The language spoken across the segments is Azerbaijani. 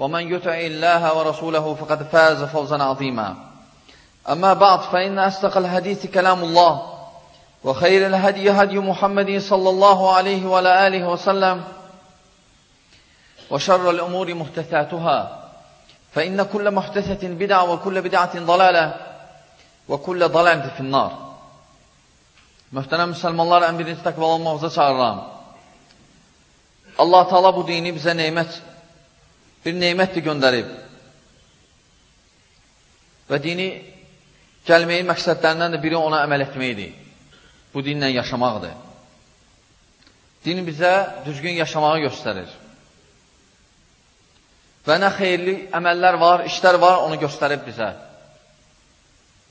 ومن يطع الله ورسوله فقد فاز فوزا عظيما أما بعد فإن أصدق الحديث كلام الله وخير الهدي هدي محمد صلى الله عليه وعلى آله وسلم وشر الأمور محدثاتها فإن كل محدثة بدعة وكل بدعة ضلالة وكل ضلالة في النار Möhtərəm müsəlmanlar, ən birinci təqvalı olmağıza çağırıram. Allah Taala bu dini bizə neymət, bir neymətdir göndərib. Və dini gəlməyin məqsədlərindən də biri ona əməl etməkdir. Bu dinlə yaşamaqdır. Din bizə düzgün yaşamağı göstərir. Və nə xeyirli əməllər var, işlər var, onu göstərib bizə.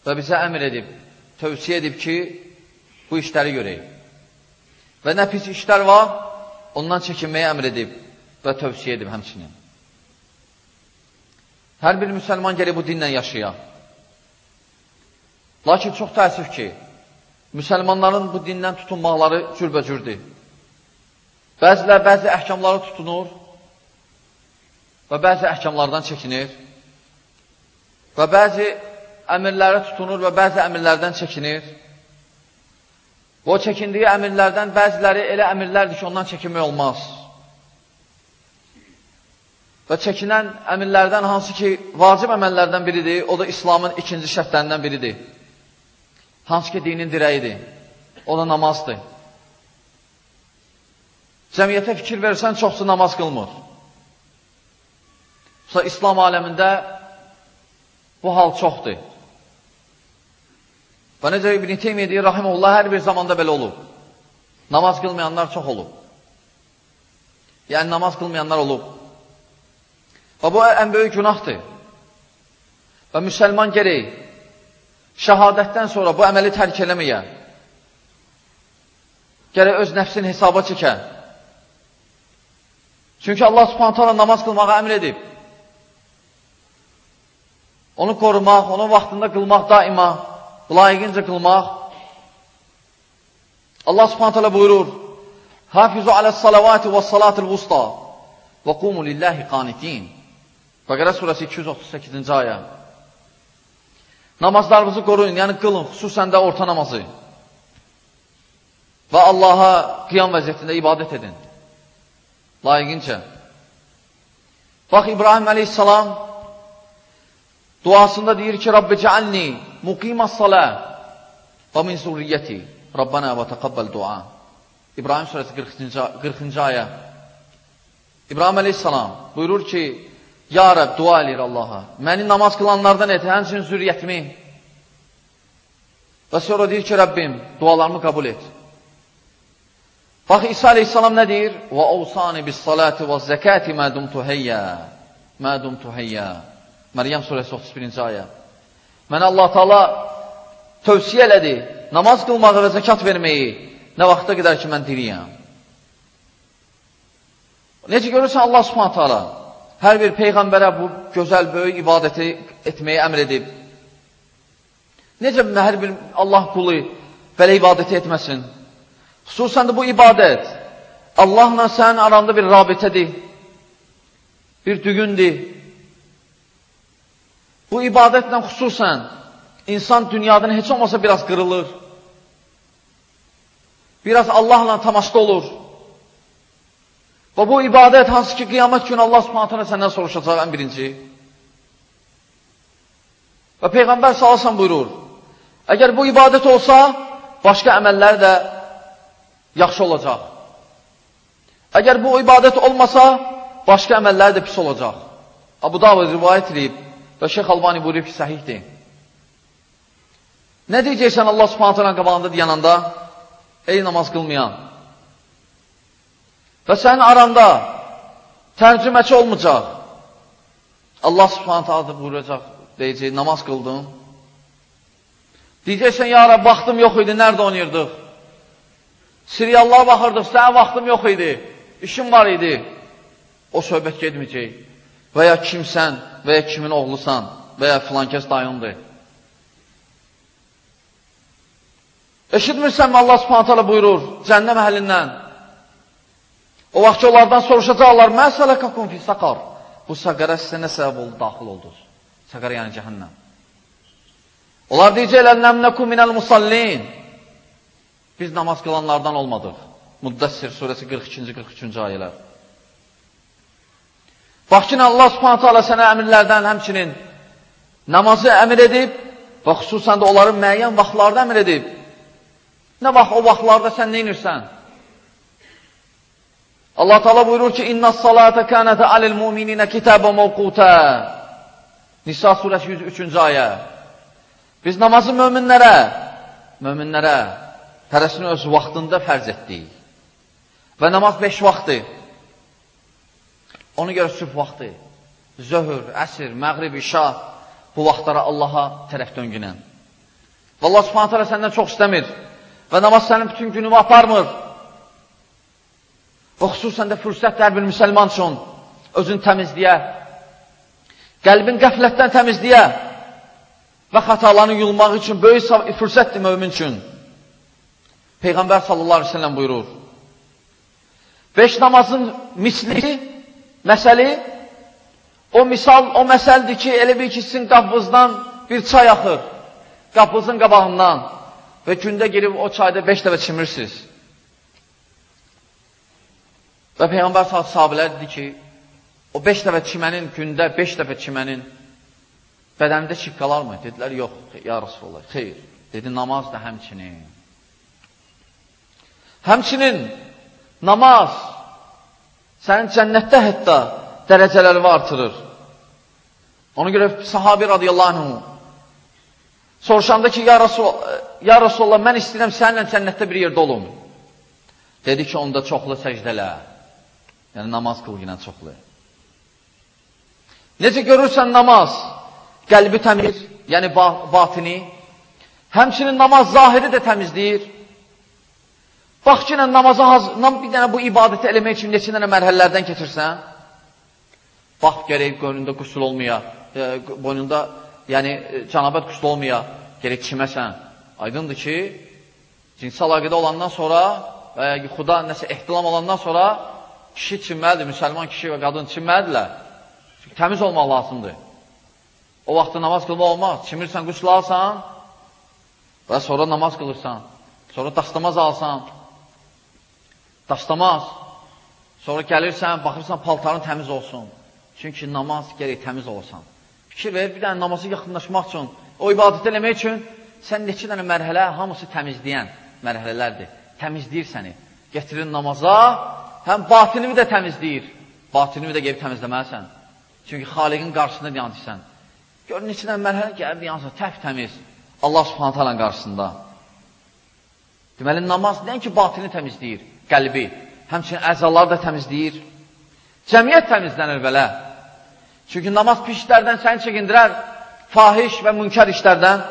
Və bizə əmr edib, tövsiyə edib ki, bu işləri görək. Və nə pis işlər var, ondan çəkinməyə əmr edib və tövsiyə edib həmçinin. Hər bir müsəlman gəlib bu dinlə yaşaya. Lakin çox təəssüf ki, müsəlmanların bu dindən tutunmaqları cürbəcürdür. Bəzilər bəzi əhkamları tutunur və bəzi əhkamlardan çəkinir və bəzi əmirlərə tutunur və bəzi əmirlərdən çəkinir. O çəkindiyi əmirlərdən bəziləri elə əmirlərdir ki, ondan çəkinmək olmaz. Və çəkinən əmirlərdən hansı ki, vacib əməllərdən biridir, o da İslamın ikinci şərtlərindən biridir. Hansı ki, dinin dirəyidir. O da namazdır. Cəmiyyətə fikir versən, çoxsu namaz qılmır. Sonra İslam aləmində bu hal çoxdur. Və necə İbn-i Teymiyyə deyir, rahimullah, hər bir zamanda belə olub. Namaz qılmayanlar çox olub. Yəni, namaz qılmayanlar olub. Və bu ən böyük günahdır. Və müsəlman gerək şəhadətdən sonra bu əməli tərk eləməyə, gərək öz nəfsini hesaba çəkə. Çünki Allah subhanət hala namaz qılmağa əmr edib. Onu qorumaq, onu vaxtında qılmaq daima, layiqincə qılmaq. Allah subhanət hala buyurur, Hafizu aləs salavati və salatil vusta və qumu lillahi qanitin. Bəqərə surəsi 238-ci ayə. Namazlarınızı qoruyun, yəni qılın, xüsusən də orta namazı. Və Allaha qiyam vəziyyətində ibadət edin. Layiqincə. Bax, İbrahim əleyhissalam duasında deyir ki, Rabbi cəalni muqimas salə və min zurriyyəti Rabbana və təqabbal dua. İbrahim surəsi 40-cı 40 ayə. İbrahim əleyhissalam buyurur ki, Ya Rəb, dua eləyir Allaha. Məni namaz qılanlardan et, həmçinin zürriyyətimi. Və sonra deyir ki, Rəbbim, dualarımı qəbul et. Bax, İsa aleyhissalam nə deyir? Və ovsani bis salati və zəkati mədum tuhəyyə. Mədum tuhəyyə. Məryəm surəsi 31-ci ayə. Mənə Allah Taala tövsiyə elədi, namaz qılmağı və zəkat verməyi nə vaxta qədər ki, mən diriyəm. Necə görürsən Allah subhanət hala? Hər bir peyğəmbərə bu gözəl, böyük ibadəti etməyi əmr edib. Necə hər bir Allah qulu belə ibadəti etməsin? Xüsusən də bu ibadət Allahla sənin aranda bir rabitədir, bir dügündür. Bu ibadətlə xüsusən insan dünyadan heç olmasa biraz qırılır. Biraz Allahla tamaşda olur. Və bu ibadət hansı ki, qiyamət günü Allah subhanətənə səndən soruşacaq ən birinci. Və Peyğəmbər salasan buyurur, əgər bu ibadət olsa, başqa əməllər də yaxşı olacaq. Əgər bu ibadət olmasa, başqa əməllər də pis olacaq. Abu Davud rivayət edib və Şeyx Albani buyurub ki, səhihdir. Nə deyəcəksən Allah subhanətlərin qabağında deyananda? Ey namaz qılmayan. Və sənin aranda tərcüməçi olmayacaq. Allah subhanətə adı buyuracaq, deyəcək, namaz qıldın. Deyəcəksən, ya Rab, vaxtım yox idi, nerede oynayırdıq? Siriyallara baxırdıq, sənin vaxtım yox idi, işim var idi. O söhbət gedməyəcək. Və ya kimsən, və ya kimin oğlusan, və ya filan kəs dayındır. Eşitmirsənmi Allah subhanətələ buyurur, cənnəm əhlindən. O vaxt ki, onlardan soruşacaqlar, Mə sələkakum fi saqar. Bu saqara sizə nə səbəb oldu, daxil oldunuz? Saqara yəni cəhənnəm. Onlar deyəcəklər, nəmnəkum minəl musallin. Biz namaz qılanlardan olmadıq. Müddəssir surəsi 42-ci, 43-cü ayələr. Bax ki, Allah subhanətə alə sənə əmirlərdən həmçinin namazı əmir edib və xüsusən də onların müəyyən vaxtlarda əmir edib. Nə vaxt o vaxtlarda sən neynirsən? Allah Teala buyurur ki: "İnna salate kanat alel mu'minina kitaben mawquta." Nisa surəsi 103-cü ayə. Biz namazı möminlərə, möminlərə hərəsini öz vaxtında fərz etdik. Və namaz 5 vaxtdır. Ona görə sübh vaxtı, zöhr, əsr, məğrib, işa bu vaxtlara Allaha tərəf döngünən. Və Allah subhanət hələ səndən çox istəmir və namaz sənin bütün günümü aparmır. Və xüsusən də fürsətdir hər bir müsəlman üçün özünü təmizliyə, qəlbin qəflətdən təmizliyə və xatalarını yulmaq üçün böyük fürsətdir mömin üçün. Peyğəmbər sallallahu aleyhi ve sellem buyurur. Beş namazın misli, məsəli, o misal, o məsəldir ki, elə bir ki, sizin qapınızdan bir çay axır, qapınızın qabağından və gündə girib o çayda beş dəfə çimirsiniz. Və Peyğəmbər sahabələr dedi ki, o beş dəfə çimənin, gündə beş dəfə çimənin bədənində şiqqalar mı? Dedilər, yox, ya Rasulullah, xeyr. Dedi, namaz da həmçinin. Həmçinin namaz sənin cənnətdə hətta dərəcələri artırır. Ona görə sahabi radiyallahu anh soruşanda ki, ya, Rasul, ya Rasulullah, mən istəyirəm səninlə cənnətdə bir yerdə olum. Dedi ki, onda çoxlu səcdələ. Yəni, namaz qıl yinə çoxlu. Necə görürsən namaz, qəlbi təmiz, yəni batini, həmçinin namaz zahiri də təmizləyir. Bax ki, namaza hazır, bir dənə bu ibadəti eləmək üçün neçə dənə mərhələlərdən keçirsən, bax gərək qoynunda qüsul olmaya, e, boynunda, yəni e, canabət qüsul olmaya, gərək çiməsən. Aydındır ki, cinsi əlaqədə olandan sonra və ya yuxuda nəsə ehtilam olandan sonra kişi çinməlidir, müsəlman kişi və qadın çinməlidirlər. Çünki təmiz olmaq lazımdır. O vaxtda namaz qılmaq olmaz. Çimirsən, qüsl alsan və sonra namaz qılırsan. Sonra dastamaz alsan. Dastamaz. Sonra gəlirsən, baxırsan, paltarın təmiz olsun. Çünki namaz gerək təmiz olasan. Fikir ver, bir dənə namazı yaxınlaşmaq üçün, o ibadət eləmək üçün sən neçə dənə mərhələ, hamısı təmizləyən mərhələlərdir. Təmizləyir səni. Getirir namaza, həm batinini də təmizləyir. Batinini də gelib təmizləməlisən. Çünki xaliqin qarşısında dayanırsan. Gör, neçədən mərhələ gəlib dayanırsan, təf təmiz. Allah subhanət halən qarşısında. Deməli, namaz nəinki batini təmizləyir, qəlbi. Həmçinin əzalar da təmizləyir. Cəmiyyət təmizlənir belə. Çünki namaz pis işlərdən səni çəkindirər, fahiş və münkər işlərdən.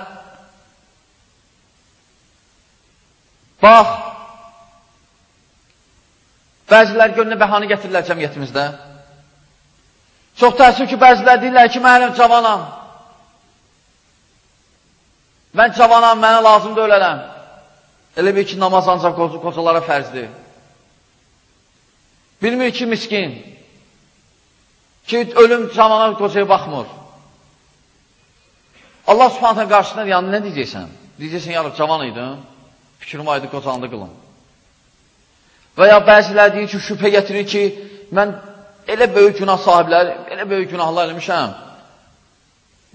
Bax, Bəzilər gönlünə bəhanı gətirirlər cəmiyyətimizdə. Çox təəssüf ki, bəzilər deyirlər ki, mənim cavanam. Mən cavanam, mənə lazımdır ölələm. Elə bir ki, namaz ancaq qocalara fərzdir. Bilmir ki, miskin. Ki, ölüm cavana qocaya baxmır. Allah subhanətən qarşısında yanı nə deyəcəksən? Deyəcəksən, yarıq, cavan idin, fikrim aydı, qocanda qılın. Və ya bəzilər deyir ki, şübhə gətirir ki, mən elə böyük günah sahibləri, elə böyük günahlar eləmişəm.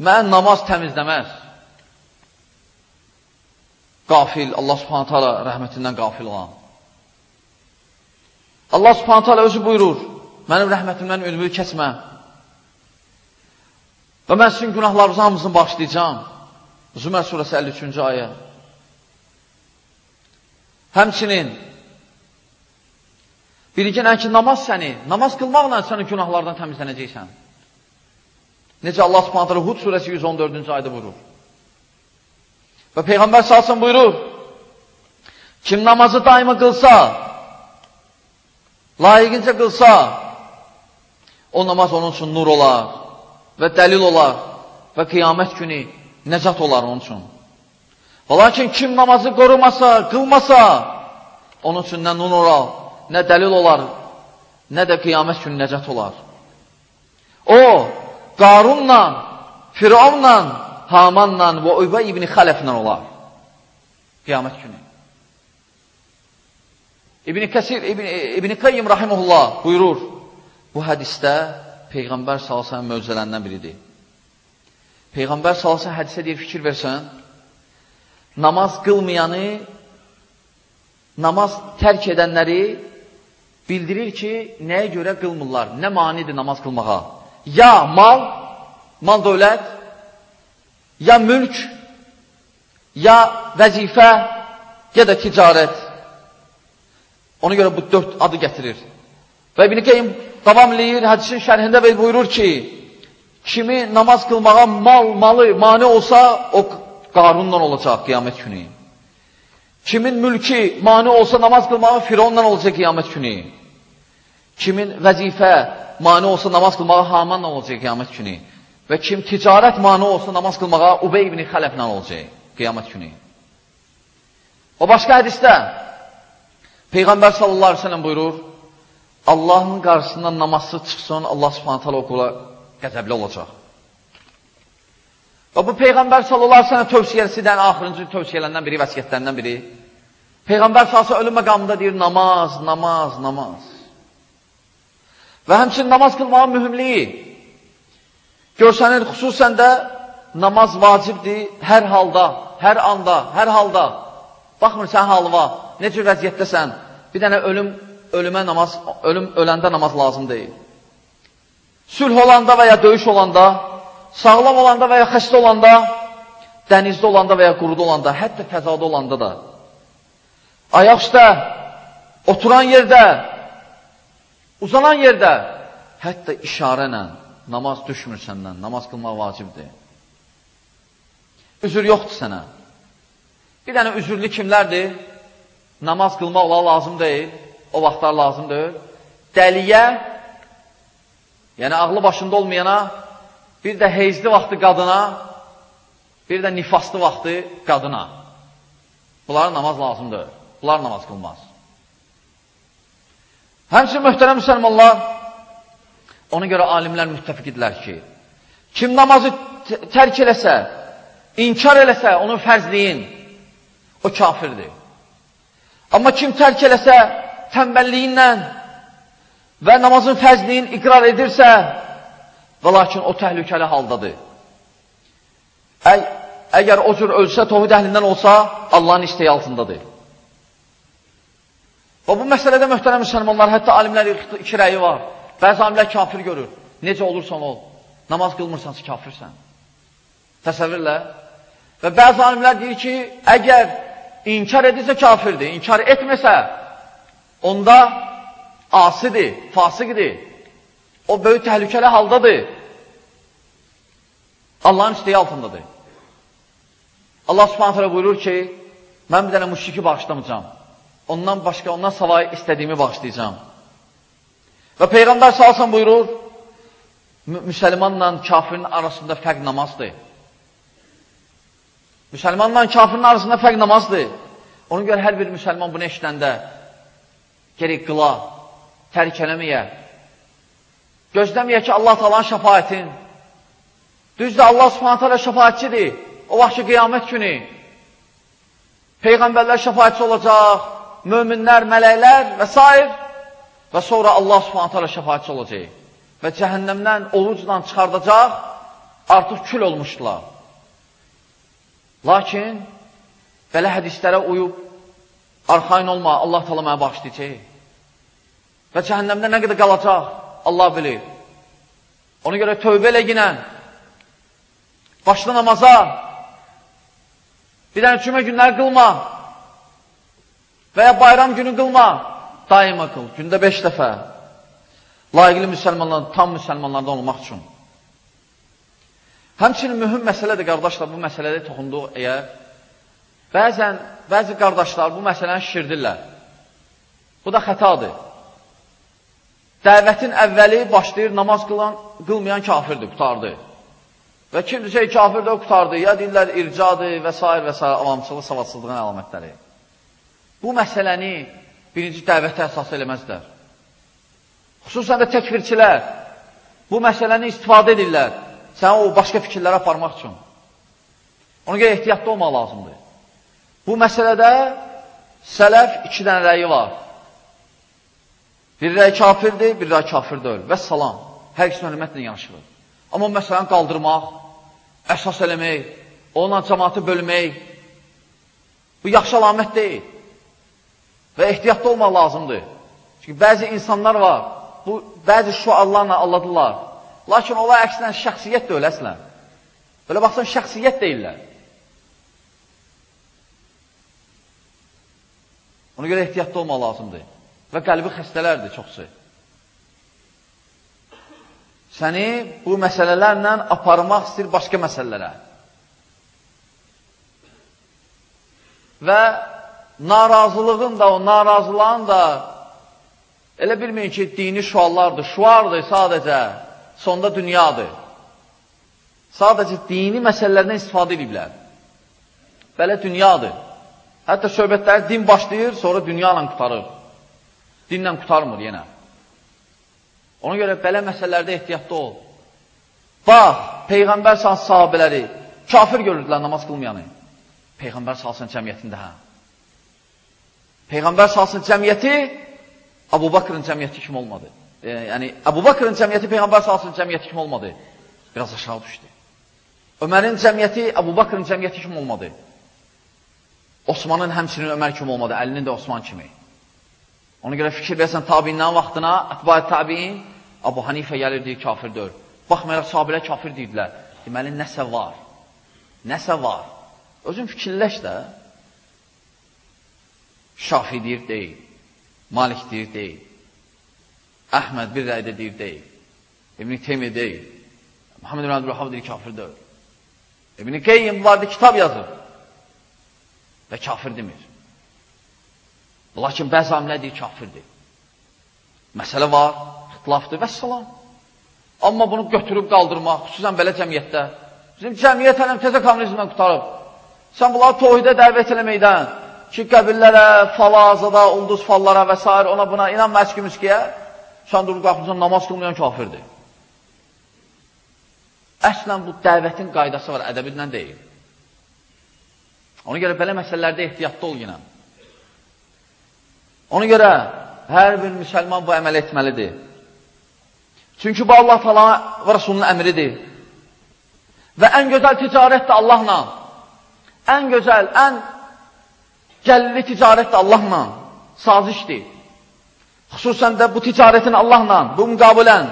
Mən namaz təmizləməz. Qafil, Allah subhanətə alə rəhmətindən qafil olan. Allah subhanətə alə özü buyurur, mənim rəhmətimdən ümid kəsmə. Və mən sizin günahlarınızı hamısını bağışlayacağım. Zümər surəsi 53-cü ayə. Həmçinin bilginən ki, namaz səni, namaz qılmaqla səni günahlardan təmizlənəcəksən. Necə Allah subhanətə Hud surəsi 114-cü ayda buyurur. Və Peyğəmbər salsın buyurur, kim namazı daima qılsa, layiqincə qılsa, o namaz onun üçün nur olar və dəlil olar və qiyamət günü nəcat olar onun üçün. Və lakin kim namazı qorumasa, qılmasa, onun üçün nə nur olar, nə dəlil olar, nə də qiyamət günü nəcat olar. O, Qarunla, Firavunla, Hamanla və Übə ibn Xələflə olar. Qiyamət günü. İbn Kəsir, İbn, İbn Qayyim rahimehullah buyurur. Bu hədisdə Peyğəmbər əleyhi möcüzələrindən biridir. Peyğəmbər sallallahu hədisə deyir fikir versən, namaz qılmayanı, namaz tərk edənləri bildirir ki, nəyə görə qılmırlar, nə manidir namaz qılmağa. Ya mal, mal dövlət, ya mülk, ya vəzifə, ya da ticarət. Ona görə bu dörd adı gətirir. Və İbn-i Qeym davam eləyir, hədisin şərhində və buyurur ki, kimi namaz qılmağa mal, malı mani olsa, o qarunla olacaq qiyamət günü. Kimin mülki mani olsa, namaz qılmağa fironla olacaq qiyamət günü. Kimin vəzifə mani olsa, namaz qılmağa hamanla olacaq qiyamət günü. Və kim ticarət mani olsa, namaz qılmağa Ubey ibn Xələflə olacaq qiyamət günü. O başqa hədisdə Peyğəmbər sallallahu aleyhi ve sellem buyurur, Allahın qarşısından namazsız çıxsın, Allah subhanət hala o qula qəzəbli olacaq. Və bu Peyğəmbər sallallahu aleyhi ve sellem tövsiyəsindən, axırıncı tövsiyələrindən biri, vəsiyyətlərindən biri. Peyğəmbər sallallahu ölüm məqamında deyir, namaz, namaz, namaz. Və həmçin namaz qılmağın mühümliyi. Görsənir, xüsusən də namaz vacibdir hər halda, hər anda, hər halda. Baxmır sən halva, necə vəziyyətdəsən, bir dənə ölüm, ölümə namaz, ölüm öləndə namaz lazım deyil. Sülh olanda və ya döyüş olanda, sağlam olanda və ya xəstə olanda, dənizdə olanda və ya quruda olanda, hətta fəzada olanda da, ayaq üstə, oturan yerdə, uzanan yerdə, hətta işarə ilə namaz düşmür səndən, namaz qılmaq vacibdir. Üzür yoxdur sənə. Bir dənə üzürlü kimlərdir? Namaz qılmaq ola lazım deyil, o vaxtlar lazım deyil. Dəliyə, yəni ağlı başında olmayana, bir də heyzli vaxtı qadına, bir də nifaslı vaxtı qadına. Bunlara namaz lazımdır. Bunlar namaz qılmaz. Həmçin möhtərəm müsəlmanlar, ona görə alimlər müttəfiq ki, kim namazı tərk eləsə, inkar eləsə onun fərzliyin, o kafirdir. Amma kim tərk eləsə təmbəlliyindən və namazın fəzliyin iqrar edirsə, və lakin o təhlükəli haldadır. Ə əgər o cür ölsə, tohid əhlindən olsa, Allahın istəyi altındadır. Və bu məsələdə möhtərəm müsəlmanlar, hətta alimlər iki rəyi var. Bəzi alimlər kafir görür. Necə olursan ol, namaz qılmırsansa kafirsən. Təsəvvürlə. Və bəzi alimlər deyir ki, əgər inkar edirsə kafirdir, inkar etməsə, onda asidir, fasiqdir. O böyük təhlükəli haldadır. Allahın istəyi altındadır. Allah subhanətələ buyurur ki, mən bir dənə müşriki bağışlamayacam. Ondan başqa, ondan savayı istədiyimi bağışlayacam. Və Peyğəmbər salsan buyurur, müsəlmanla kafirin arasında fərq namazdır. Müsəlmanla kafirin arasında fərq namazdır. Ona görə hər bir müsəlman bunu eşidəndə gerək qıla, tərk eləməyə, gözləməyə ki, Allah talan şəfayətin. Düzdür, Allah subhanət hələ şəfayətçidir. O vaxt ki, qiyamət günü Peyğəmbərlər şəfayətçi olacaq, möminlər, mələklər və s. və sonra Allah subhanət hələ şəfayətçi olacaq və cəhənnəmdən ovucla çıxardacaq artıq kül olmuşdular. Lakin belə hədislərə uyub, arxain olma, Allah tala mənə bağışlayacaq. Və cəhənnəmdə nə qədər qalacaq, Allah bilir. Ona görə tövbə elə ginən, başla namaza, bir dənə cümə günləri qılma və ya bayram günü qılma, daima qıl, gündə beş dəfə. Layiqli müsəlmanlar, tam müsəlmanlardan olmaq üçün. Həmçinin mühüm məsələdir, qardaşlar, bu məsələdə toxunduq əgər. Bəzən, bəzi qardaşlar bu məsələni şişirdirlər. Bu da xətadır. Dəvətin əvvəli başlayır, namaz qılan, qılmayan kafirdir, qutardı. Və kimdirsə kafir də qutardı, ya deyirlər ircadır və s. və s. avamçılıq, savadsızlığın əlamətləri. Bu məsələni birinci dəvətə əsas eləməzlər. Xüsusən də təkvirçilər bu məsələni istifadə edirlər səni o başqa fikirlərə aparmaq üçün. Ona görə ehtiyatlı olmaq lazımdır. Bu məsələdə sələf iki dənə rəyi var. Bir rəy kafirdir, bir rəy kafir deyil. Və salam. Hər ikisini hörmətlə yanaşılır. Amma məsələni qaldırmaq, əsas eləmək, onunla cəmatı bölmək, bu yaxşı alamət deyil. Və ehtiyatlı olmaq lazımdır. Çünki bəzi insanlar var, bu bəzi şuarlarla alladırlar. Lakin onlar əksinə şəxsiyyət öyle əslən. Belə baxsan, şəxsiyyət deyirlər. Ona görə ehtiyatlı olmaq lazımdır. Və qəlbi xəstələrdir çoxsu. Səni bu məsələlərlə aparmaq istəyir başqa məsələlərə. Və narazılığın da, o narazılığın da elə bilməyin ki, dini şuallardır. Şuardır sadəcə sonda dünyadır. Sadəcə dini məsələlərdən istifadə ediblər. Belə dünyadır. Hətta söhbətləri din başlayır, sonra dünya ilə qutarır. Dinlə qutarmır yenə. Ona görə belə məsələlərdə ehtiyatlı ol. Bax, Peyğəmbər salsın sahabələri kafir görürdülər namaz qılmayanı. Peyğəmbər salsın cəmiyyətində hə. Peyğəmbər salsın cəmiyyəti Abu Bakrın cəmiyyəti kim olmadı e, yəni Əbu Bakrın cəmiyyəti Peyğəmbər salsın cəmiyyəti kimi olmadı. Biraz aşağı düşdü. Ömərin cəmiyyəti Əbu Bakrın cəmiyyəti kimi olmadı. Osmanın həmçinin Ömər kimi olmadı, əlinin də Osman kimi. Ona görə fikir versən tabiindən vaxtına, ətbaət tabiin, Abu Hanifə gəlir, deyir, kafir deyir. Baxmayaraq, sahabilə kafir deyirlər. Deməli, nəsə var. Nəsə var. Özün fikirləş də. Şafi deyir, deyil. Malik deyir, deyil. Əhməd bir rəydə deyir, deyil. İbn-i Teymi deyil. Muhammed ibn Abdülhab deyir, kafir deyil. İbn-i Qeyyim vardı, kitab yazır. Və kafir demir. Lakin bəzi deyir, kafirdir. Məsələ var, ixtilafdır və salam. Amma bunu götürüb qaldırmaq, xüsusən belə cəmiyyətdə, bizim cəmiyyət hələm təzə kommunizmdən qutarıb. Sən bunları tohidə dəvət eləməkdən, ki, qəbillərə, falazada, ulduz fallara və s. ona buna inanma əski-müskiyə, sən durub qalxırsan, namaz qılmayan kafirdir. Əslən bu dəvətin qaydası var, ədəbindən deyil. Ona görə belə məsələlərdə ehtiyatlı ol yenə. Ona görə hər bir müsəlman bu əməl etməlidir. Çünki bu Allah falan və Rasulunun əmridir. Və ən gözəl ticarət də Allahla. Ən gözəl, ən gəlirli ticarət də Allahla. Sazişdir. Xüsusən də bu ticarətin Allahla, bu müqabilən.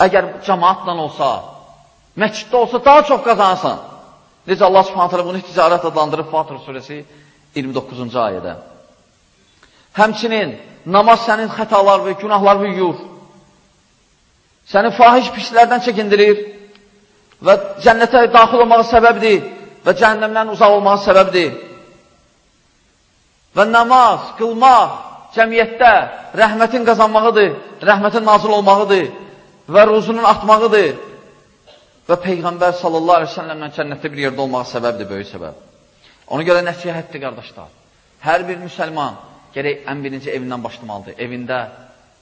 Əgər cəmaatla olsa, məsciddə olsa daha çox qazanırsan. Necə Allah subhanətələ bunu ticarət adlandırıb Fatır surəsi 29-cu ayədə. Həmçinin namaz sənin xətalar və günahlarını yuyur. Səni fahiş pislərdən çəkindirir və cənnətə daxil olmağa səbəbdir və cəhənnəmdən uzaq olmağa səbəbdir. Və namaz, qılmaq, cəmiyyətdə rəhmətin qazanmağıdır, rəhmətin nazil olmağıdır və ruzunun artmağıdır və Peyğəmbər sallallahu aleyhi ve sellemlə cənnətdə bir yerdə olmağı səbəbdir, böyük səbəb. Ona görə nəsihətdir, qardaşlar. Hər bir müsəlman gərək ən birinci evindən başlamalıdır. Evində,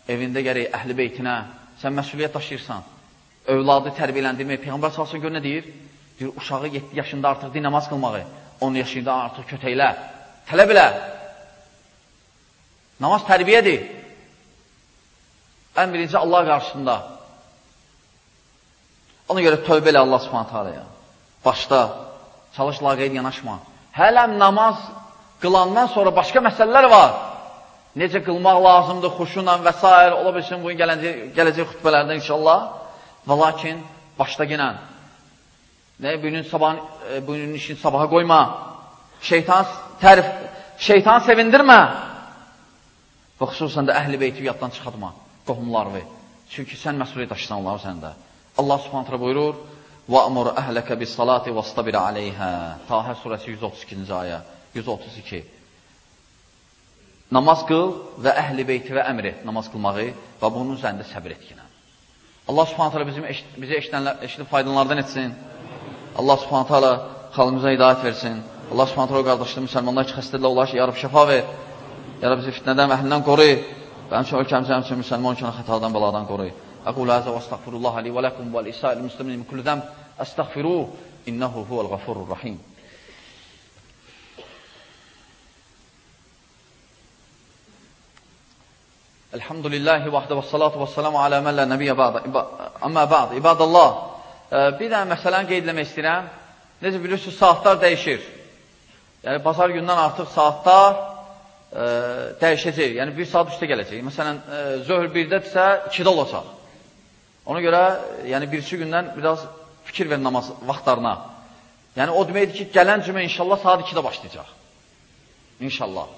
evində gərək əhli beytinə, sən məsuliyyət daşıyırsan, övladı tərbiyələndirmək. Peyğəmbər salsın gör nə deyir? Deyir, uşağı 7 yaşında artıq din namaz qılmağı, 10 yaşında artıq kötəklə, tələb elə, Namaz tərbiyədir. Ən birinci Allah qarşısında. Ona görə tövbə elə Allah subhanət halaya. Başda, çalış laqeyd yanaşma. Hələm namaz qılandan sonra başqa məsələlər var. Necə qılmaq lazımdır, xuşunla və s. Ola bilsin, bugün gələcək, gələcək xütbələrdə inşallah. Və lakin, başda gələn. Nə, bugünün, sabahın, e, bugünün işini sabaha qoyma. Şeytan tərif, şeytan sevindirmə. Və xüsusən də əhl-i beyti yaddan çıxadma, qohumlarını. Çünki sən məsuliyyət daşısan onları səndə. Allah subhanətlə buyurur, وَأْمُرْ أَهْلَكَ بِالصَّلَاةِ وَاسْتَبِرَ عَلَيْهَا Tahə surəsi 132-ci ayə, 132. Namaz qıl və əhl-i beyti və əmr et namaz qılmağı və bunun üzərində səbir etkinə. Allah subhanətlə bizim eşit, bizi eşidib faydalardan etsin. Allah subhanətlə xalqımıza hidayət versin. Allah subhanətlə o qardaşlı müsəlmanlar ki, xəstədirlər, onlar ki, yarab şəfa ver. Ya Rabbi bizi fitnədən və əhlindən qoruy. Və həmçin ölkəmizə, həmçin müsəlman ölkəni xətadan, bəladan qoruy. Əqul əzə və əstəğfirullah li və ləkum və l-isa'il müslimin min kulli zəm əstəğfiruh innəhu huvəl Elhamdülillahi vahdə və salatu və salamu alə mən lə nəbiyyə bə'də. Amma bə'də, ibadallah. Bir dənə məsələni qeyd eləmək istəyirəm. Necə bilirsiniz, saatlar dəyişir. Yəni, bazar gündən artıq saatlar e, dəyişəcək. Yəni, bir saat üstə gələcək. Məsələn, e, zöhr birdədirsə, ikidə olacaq. Ona görə, yəni, birisi gündən biraz fikir ver namaz vaxtlarına. Yəni, o deməkdir ki, gələn cümə inşallah saat 2-də başlayacaq. İnşallah.